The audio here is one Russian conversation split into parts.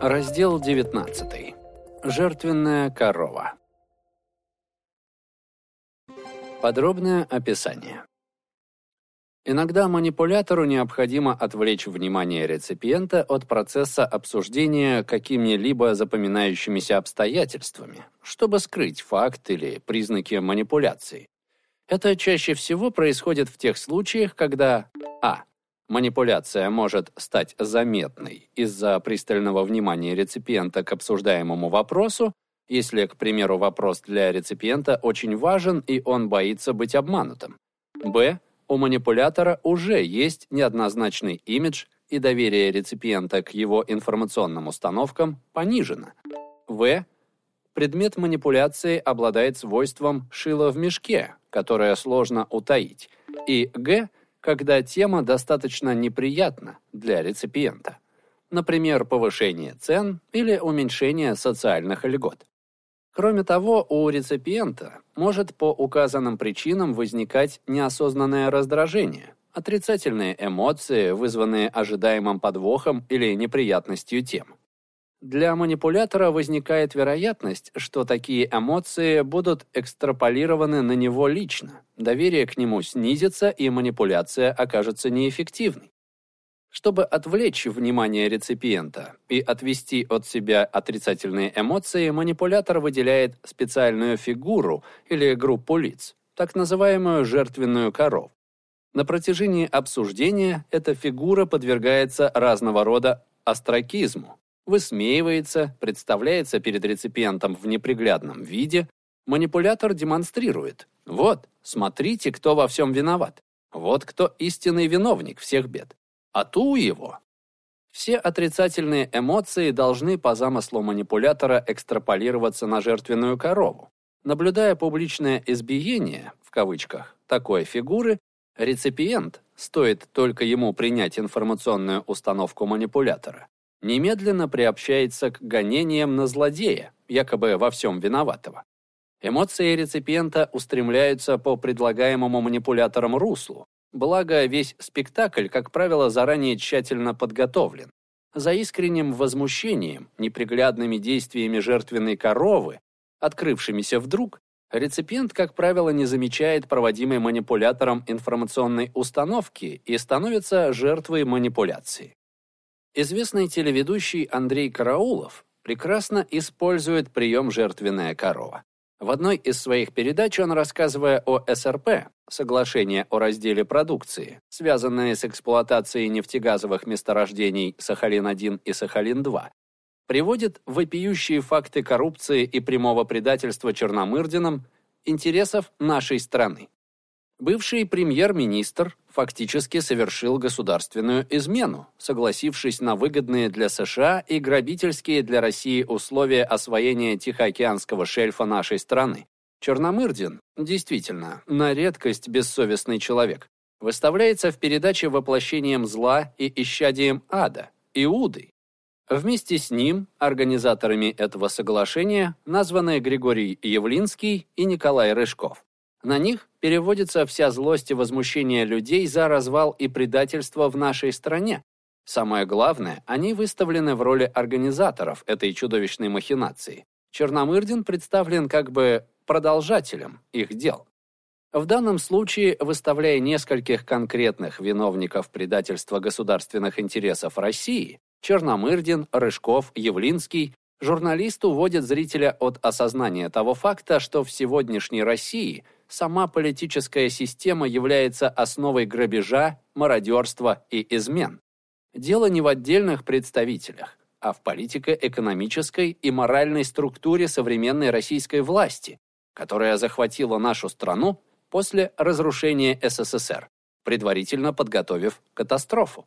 Раздел 19. Жертвенная корова. Подробное описание. Иногда манипулятору необходимо отвлечь внимание реципиента от процесса обсуждения какими-либо запоминающимися обстоятельствами, чтобы скрыть факт или признаки манипуляции. Это чаще всего происходит в тех случаях, когда а. Манипуляция может стать заметной из-за пристального внимания реципиента к обсуждаемому вопросу, если, к примеру, вопрос для реципиента очень важен и он боится быть обманутым. Б у манипулятора уже есть неоднозначный имидж, и доверие реципиента к его информационным установкам понижено. В. Предмет манипуляции обладает свойством шила в мешке, которое сложно утаить. И Г. Когда тема достаточно неприятна для реципиента. Например, повышение цен или уменьшение социальных льгот. Кроме того, у реципиента может по указанным причинам возникать неосознанное раздражение, отрицательные эмоции, вызванные ожидаемым подвохом или неприятностью тем. Для манипулятора возникает вероятность, что такие эмоции будут экстраполированы на него лично, доверие к нему снизится и манипуляция окажется неэффективной. Чтобы отвлечь внимание реципиента и отвести от себя отрицательные эмоции, манипулятор выделяет специальную фигуру или группу лиц, так называемую жертвенную корову. На протяжении обсуждения эта фигура подвергается разного рода остракизму, высмеивается, представляется перед реципиентом в неприглядном виде, манипулятор демонстрирует. Вот, смотрите, кто во всем виноват. Вот кто истинный виновник всех бед а ту его. Все отрицательные эмоции должны по замыслу манипулятора экстраполироваться на жертвенную корову. Наблюдая публичное избиение, в кавычках, такой фигуры, реципиент, стоит только ему принять информационную установку манипулятора, немедленно приобщается к гонениям на злодея, якобы во всем виноватого. Эмоции реципиента устремляются по предлагаемому манипулятором руслу, Благо, весь спектакль, как правило, заранее тщательно подготовлен. За искренним возмущением, неприглядными действиями жертвенной коровы, открывшимися вдруг, реципиент, как правило, не замечает проводимой манипулятором информационной установки и становится жертвой манипуляции. Известный телеведущий Андрей Караулов прекрасно использует прием «жертвенная корова». В одной из своих передач он, рассказывая о СРП, соглашение о разделе продукции, связанное с эксплуатацией нефтегазовых месторождений Сахалин-1 и Сахалин-2, приводит вопиющие факты коррупции и прямого предательства Черномырдином интересов нашей страны. Бывший премьер-министр фактически совершил государственную измену, согласившись на выгодные для США и грабительские для России условия освоения Тихоокеанского шельфа нашей страны. Черномырдин, действительно, на редкость бессовестный человек, выставляется в передаче воплощением зла и исчадием ада, Иудой. Вместе с ним организаторами этого соглашения названы Григорий Явлинский и Николай Рыжков. На них переводится вся злость и возмущение людей за развал и предательство в нашей стране. Самое главное, они выставлены в роли организаторов этой чудовищной махинации. Черномырдин представлен как бы продолжателем их дел. В данном случае, выставляя нескольких конкретных виновников предательства государственных интересов России, Черномырдин, Рыжков, Явлинский, журналист уводит зрителя от осознания того факта, что в сегодняшней России – сама политическая система является основой грабежа, мародерства и измен. Дело не в отдельных представителях, а в политико-экономической и моральной структуре современной российской власти, которая захватила нашу страну после разрушения СССР, предварительно подготовив катастрофу.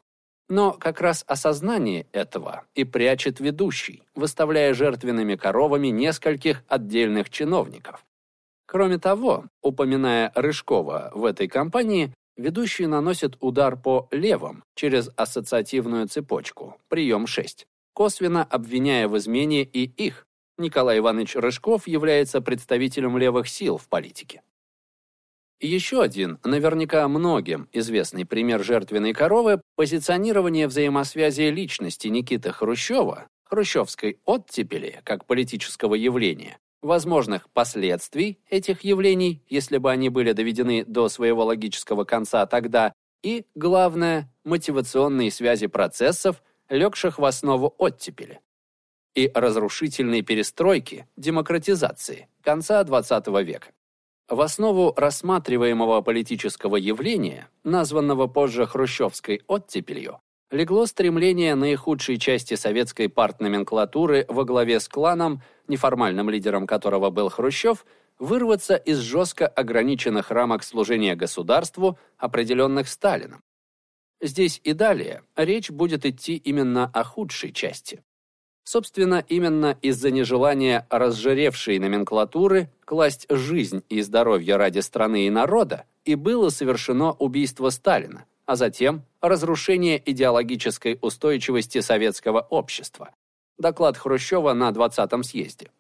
Но как раз осознание этого и прячет ведущий, выставляя жертвенными коровами нескольких отдельных чиновников, Кроме того, упоминая Рыжкова в этой кампании, ведущий наносит удар по левым через ассоциативную цепочку, прием 6, косвенно обвиняя в измене и их. Николай Иванович Рыжков является представителем левых сил в политике. Еще один, наверняка многим известный пример жертвенной коровы – позиционирование взаимосвязи личности Никиты Хрущева, хрущевской оттепели как политического явления, возможных последствий этих явлений, если бы они были доведены до своего логического конца тогда, и, главное, мотивационные связи процессов, легших в основу оттепели, и разрушительной перестройки, демократизации конца XX века. В основу рассматриваемого политического явления, названного позже хрущевской оттепелью, легло стремление наихудшей части советской партноменклатуры во главе с кланом, неформальным лидером которого был Хрущев, вырваться из жестко ограниченных рамок служения государству, определенных Сталином. Здесь и далее речь будет идти именно о худшей части. Собственно, именно из-за нежелания разжиревшей номенклатуры класть жизнь и здоровье ради страны и народа и было совершено убийство Сталина, а затем разрушение идеологической устойчивости советского общества. Доклад Хрущева на 20-м съезде.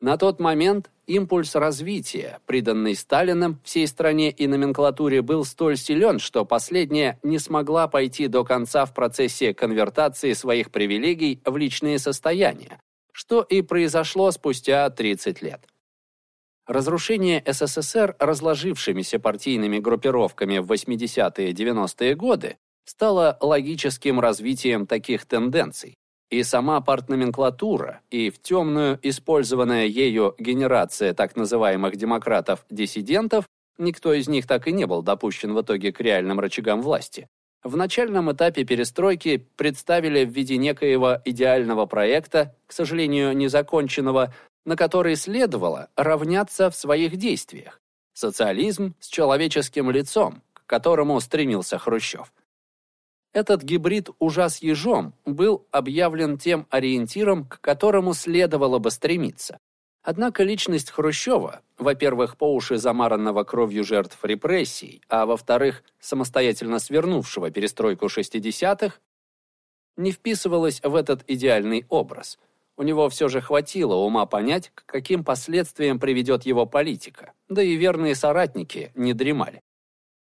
На тот момент импульс развития, приданный Сталиным всей стране и номенклатуре, был столь силен, что последняя не смогла пойти до конца в процессе конвертации своих привилегий в личные состояния, что и произошло спустя 30 лет. Разрушение СССР разложившимися партийными группировками в 80-е 90-е годы стало логическим развитием таких тенденций, и сама партноменклатура, и в темную использованная ею генерация так называемых демократов-диссидентов, никто из них так и не был допущен в итоге к реальным рычагам власти, в начальном этапе перестройки представили в виде некоего идеального проекта, к сожалению, незаконченного, на который следовало равняться в своих действиях. Социализм с человеческим лицом, к которому стремился Хрущев. Этот гибрид ужас ежом был объявлен тем ориентиром, к которому следовало бы стремиться. Однако личность Хрущева, во-первых, по уши замаранного кровью жертв репрессий, а во-вторых, самостоятельно свернувшего перестройку 60-х, не вписывалась в этот идеальный образ – у него все же хватило ума понять, к каким последствиям приведет его политика, да и верные соратники не дремали.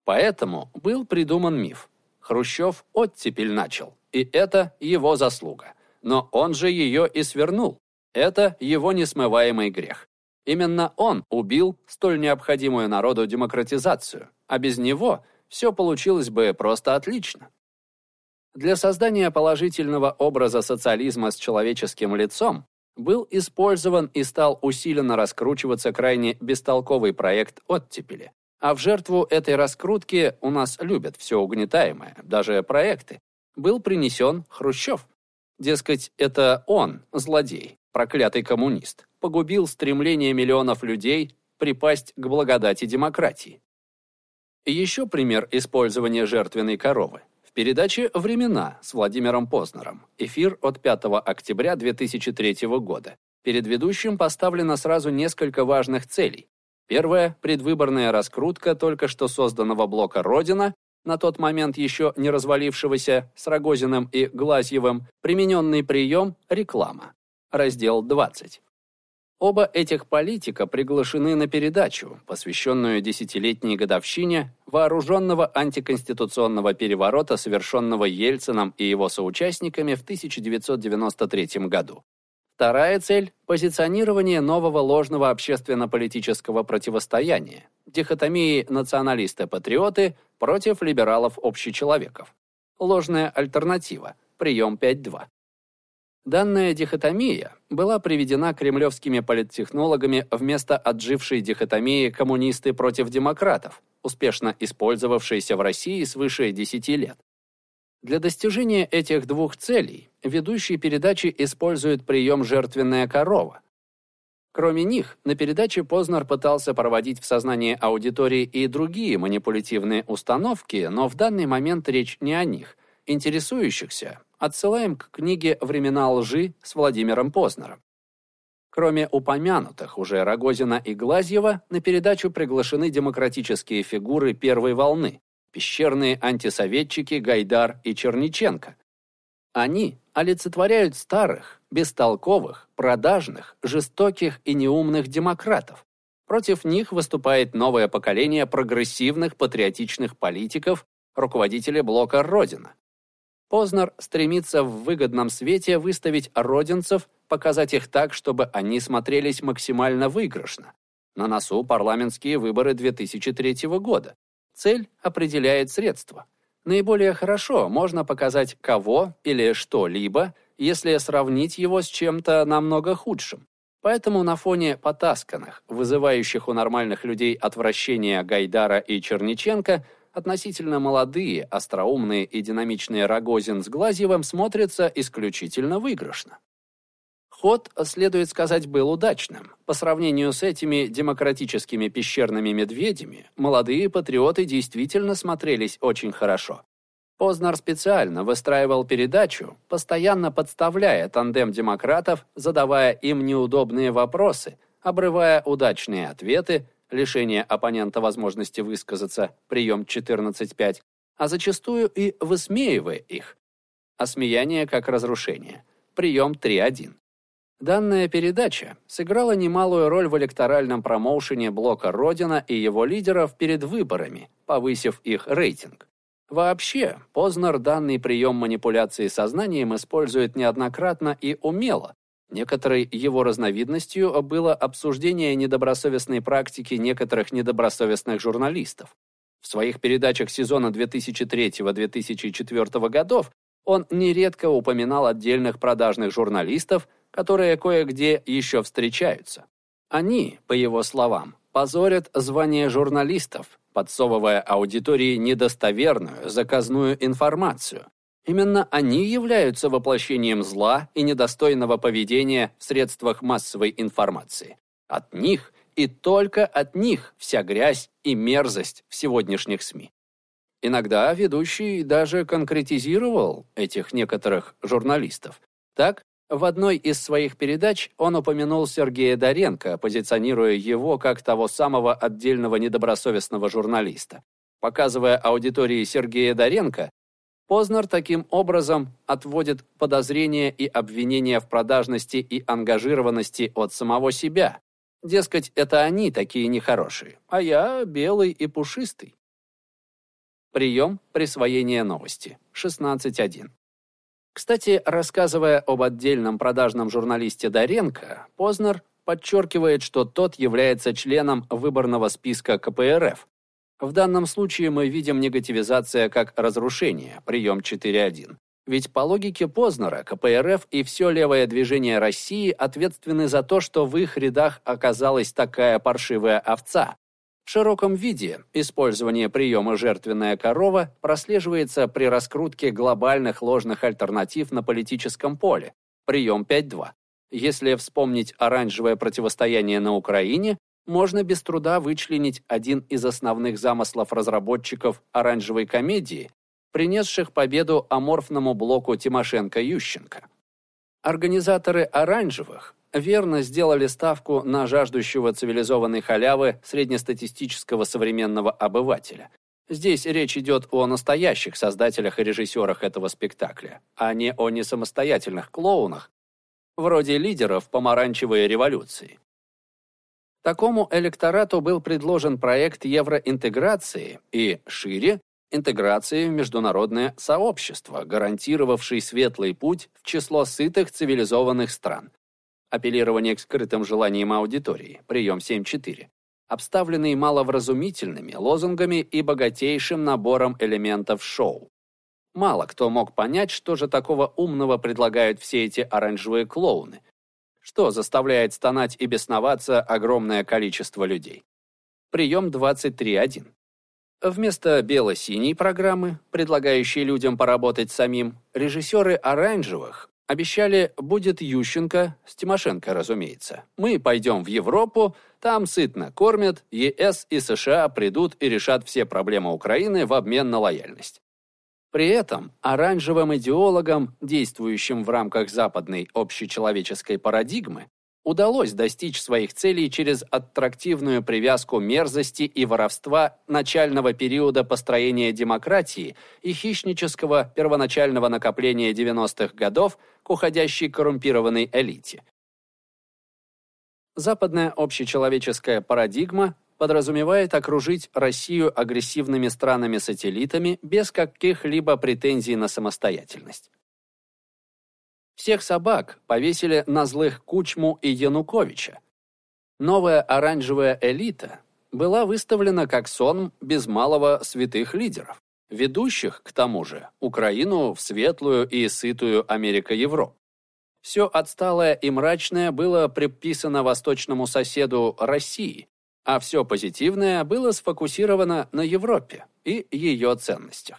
Поэтому был придуман миф. Хрущев оттепель начал, и это его заслуга. Но он же ее и свернул. Это его несмываемый грех. Именно он убил столь необходимую народу демократизацию, а без него все получилось бы просто отлично. Для создания положительного образа социализма с человеческим лицом был использован и стал усиленно раскручиваться крайне бестолковый проект оттепели. А в жертву этой раскрутки у нас любят все угнетаемое, даже проекты. Был принесен Хрущев. Дескать, это он, злодей, проклятый коммунист, погубил стремление миллионов людей припасть к благодати демократии. еще пример использования жертвенной коровы передаче «Времена» с Владимиром Познером. Эфир от 5 октября 2003 года. Перед ведущим поставлено сразу несколько важных целей. Первая – предвыборная раскрутка только что созданного блока «Родина», на тот момент еще не развалившегося, с Рогозиным и Глазьевым, примененный прием – реклама. Раздел 20. Оба этих политика приглашены на передачу, посвященную десятилетней годовщине вооруженного антиконституционного переворота, совершенного Ельцином и его соучастниками в 1993 году. Вторая цель – позиционирование нового ложного общественно-политического противостояния, дихотомии националисты-патриоты против либералов-общечеловеков. Ложная альтернатива, прием 5.2. Данная дихотомия была приведена кремлевскими политтехнологами вместо отжившей дихотомии коммунисты против демократов, успешно использовавшейся в России свыше 10 лет. Для достижения этих двух целей ведущий передачи использует прием «жертвенная корова». Кроме них, на передаче Познер пытался проводить в сознании аудитории и другие манипулятивные установки, но в данный момент речь не о них – Интересующихся отсылаем к книге «Времена лжи» с Владимиром Познером. Кроме упомянутых уже Рогозина и Глазьева, на передачу приглашены демократические фигуры первой волны, пещерные антисоветчики Гайдар и Черниченко. Они олицетворяют старых, бестолковых, продажных, жестоких и неумных демократов. Против них выступает новое поколение прогрессивных патриотичных политиков, руководители блока «Родина». Познер стремится в выгодном свете выставить родинцев, показать их так, чтобы они смотрелись максимально выигрышно. На носу парламентские выборы 2003 года. Цель определяет средства. Наиболее хорошо можно показать кого или что-либо, если сравнить его с чем-то намного худшим. Поэтому на фоне потасканных, вызывающих у нормальных людей отвращение Гайдара и Черниченко, относительно молодые, остроумные и динамичные Рогозин с Глазьевым смотрятся исключительно выигрышно. Ход, следует сказать, был удачным. По сравнению с этими демократическими пещерными медведями, молодые патриоты действительно смотрелись очень хорошо. Познер специально выстраивал передачу, постоянно подставляя тандем демократов, задавая им неудобные вопросы, обрывая удачные ответы, лишение оппонента возможности высказаться, прием 14.5, а зачастую и высмеивая их. Осмеяние как разрушение, прием 3.1. Данная передача сыграла немалую роль в электоральном промоушене блока «Родина» и его лидеров перед выборами, повысив их рейтинг. Вообще, Познер данный прием манипуляции сознанием использует неоднократно и умело. Некоторой его разновидностью было обсуждение недобросовестной практики некоторых недобросовестных журналистов. В своих передачах сезона 2003-2004 годов он нередко упоминал отдельных продажных журналистов, которые кое-где еще встречаются. Они, по его словам, позорят звание журналистов, подсовывая аудитории недостоверную, заказную информацию. Именно они являются воплощением зла и недостойного поведения в средствах массовой информации. От них и только от них вся грязь и мерзость в сегодняшних СМИ. Иногда ведущий даже конкретизировал этих некоторых журналистов. Так, в одной из своих передач он упомянул Сергея Доренко, позиционируя его как того самого отдельного недобросовестного журналиста. Показывая аудитории Сергея Доренко, Познер таким образом отводит подозрения и обвинения в продажности и ангажированности от самого себя. Дескать, это они такие нехорошие, а я белый и пушистый. Прием присвоения новости. 16.1. Кстати, рассказывая об отдельном продажном журналисте Доренко, Познер подчеркивает, что тот является членом выборного списка КПРФ. В данном случае мы видим негативизация как разрушение, прием 4.1. Ведь по логике Познера, КПРФ и все левое движение России ответственны за то, что в их рядах оказалась такая паршивая овца, в широком виде использование приема «жертвенная корова» прослеживается при раскрутке глобальных ложных альтернатив на политическом поле, прием 5.2. Если вспомнить оранжевое противостояние на Украине, можно без труда вычленить один из основных замыслов разработчиков оранжевой комедии, принесших победу аморфному блоку Тимошенко-Ющенко. Организаторы оранжевых верно сделали ставку на жаждущего цивилизованной халявы среднестатистического современного обывателя. Здесь речь идет о настоящих создателях и режиссерах этого спектакля, а не о несамостоятельных клоунах, вроде лидеров помаранчевой революции. Такому электорату был предложен проект евроинтеграции и, шире, интеграции в международное сообщество, гарантировавший светлый путь в число сытых цивилизованных стран, апеллирование к скрытым желаниям аудитории, прием 7.4, обставленный маловразумительными лозунгами и богатейшим набором элементов шоу. Мало кто мог понять, что же такого умного предлагают все эти оранжевые клоуны, что заставляет стонать и бесноваться огромное количество людей. Прием 23.1. Вместо бело-синей программы, предлагающей людям поработать самим, режиссеры оранжевых Обещали, будет Ющенко, с Тимошенко, разумеется. Мы пойдем в Европу, там сытно кормят, ЕС и США придут и решат все проблемы Украины в обмен на лояльность. При этом оранжевым идеологам, действующим в рамках западной общечеловеческой парадигмы, удалось достичь своих целей через аттрактивную привязку мерзости и воровства начального периода построения демократии и хищнического первоначального накопления 90-х годов к уходящей коррумпированной элите. Западная общечеловеческая парадигма подразумевает окружить Россию агрессивными странами-сателлитами без каких-либо претензий на самостоятельность. Всех собак повесили на злых Кучму и Януковича. Новая оранжевая элита была выставлена как сон без малого святых лидеров, ведущих, к тому же, Украину в светлую и сытую Америка-Европу. Все отсталое и мрачное было приписано восточному соседу России, а все позитивное было сфокусировано на Европе и ее ценностях.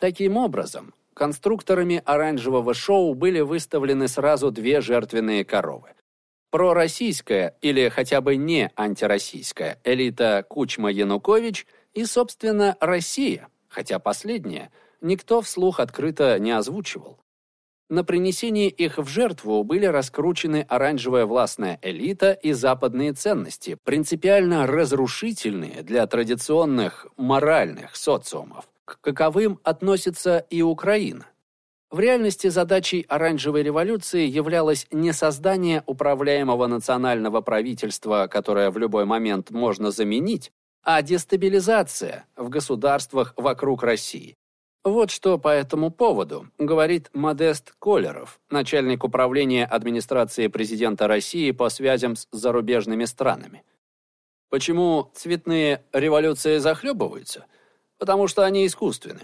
Таким образом, конструкторами оранжевого шоу были выставлены сразу две жертвенные коровы. Пророссийская или хотя бы не антироссийская элита Кучма-Янукович и, собственно, Россия, хотя последняя, никто вслух открыто не озвучивал. На принесении их в жертву были раскручены оранжевая властная элита и западные ценности, принципиально разрушительные для традиционных моральных социумов к каковым относится и Украина. В реальности задачей оранжевой революции являлось не создание управляемого национального правительства, которое в любой момент можно заменить, а дестабилизация в государствах вокруг России. Вот что по этому поводу говорит Модест Колеров, начальник управления администрации президента России по связям с зарубежными странами. Почему цветные революции захлебываются? Потому что они искусственны.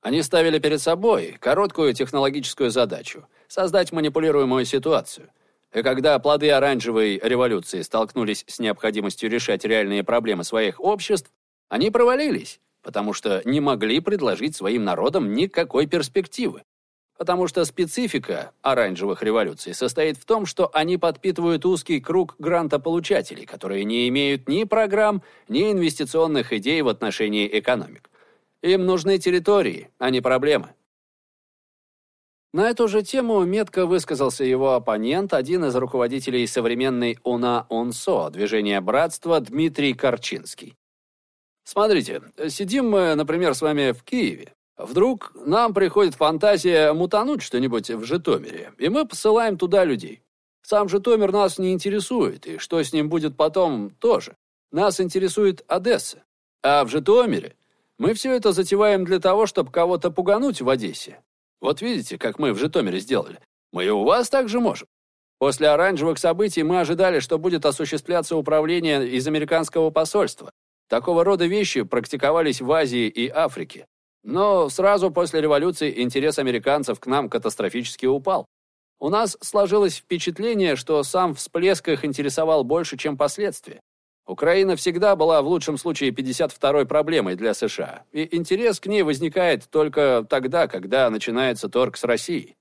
Они ставили перед собой короткую технологическую задачу – создать манипулируемую ситуацию. И когда плоды оранжевой революции столкнулись с необходимостью решать реальные проблемы своих обществ, они провалились, потому что не могли предложить своим народам никакой перспективы. Потому что специфика оранжевых революций состоит в том, что они подпитывают узкий круг грантополучателей, которые не имеют ни программ, ни инвестиционных идей в отношении экономик. Им нужны территории, а не проблемы. На эту же тему метко высказался его оппонент, один из руководителей современной УНА-УНСО, движения братства Дмитрий Корчинский. Смотрите, сидим мы, например, с вами в Киеве. Вдруг нам приходит фантазия мутануть что-нибудь в Житомире, и мы посылаем туда людей. Сам Житомир нас не интересует, и что с ним будет потом, тоже. Нас интересует Одесса. А в Житомире мы все это затеваем для того, чтобы кого-то пугануть в Одессе. Вот видите, как мы в Житомире сделали. Мы и у вас так же можем. После оранжевых событий мы ожидали, что будет осуществляться управление из американского посольства. Такого рода вещи практиковались в Азии и Африке. Но сразу после революции интерес американцев к нам катастрофически упал. У нас сложилось впечатление, что сам всплеск их интересовал больше, чем последствия. Украина всегда была в лучшем случае 52-й проблемой для США, и интерес к ней возникает только тогда, когда начинается торг с Россией.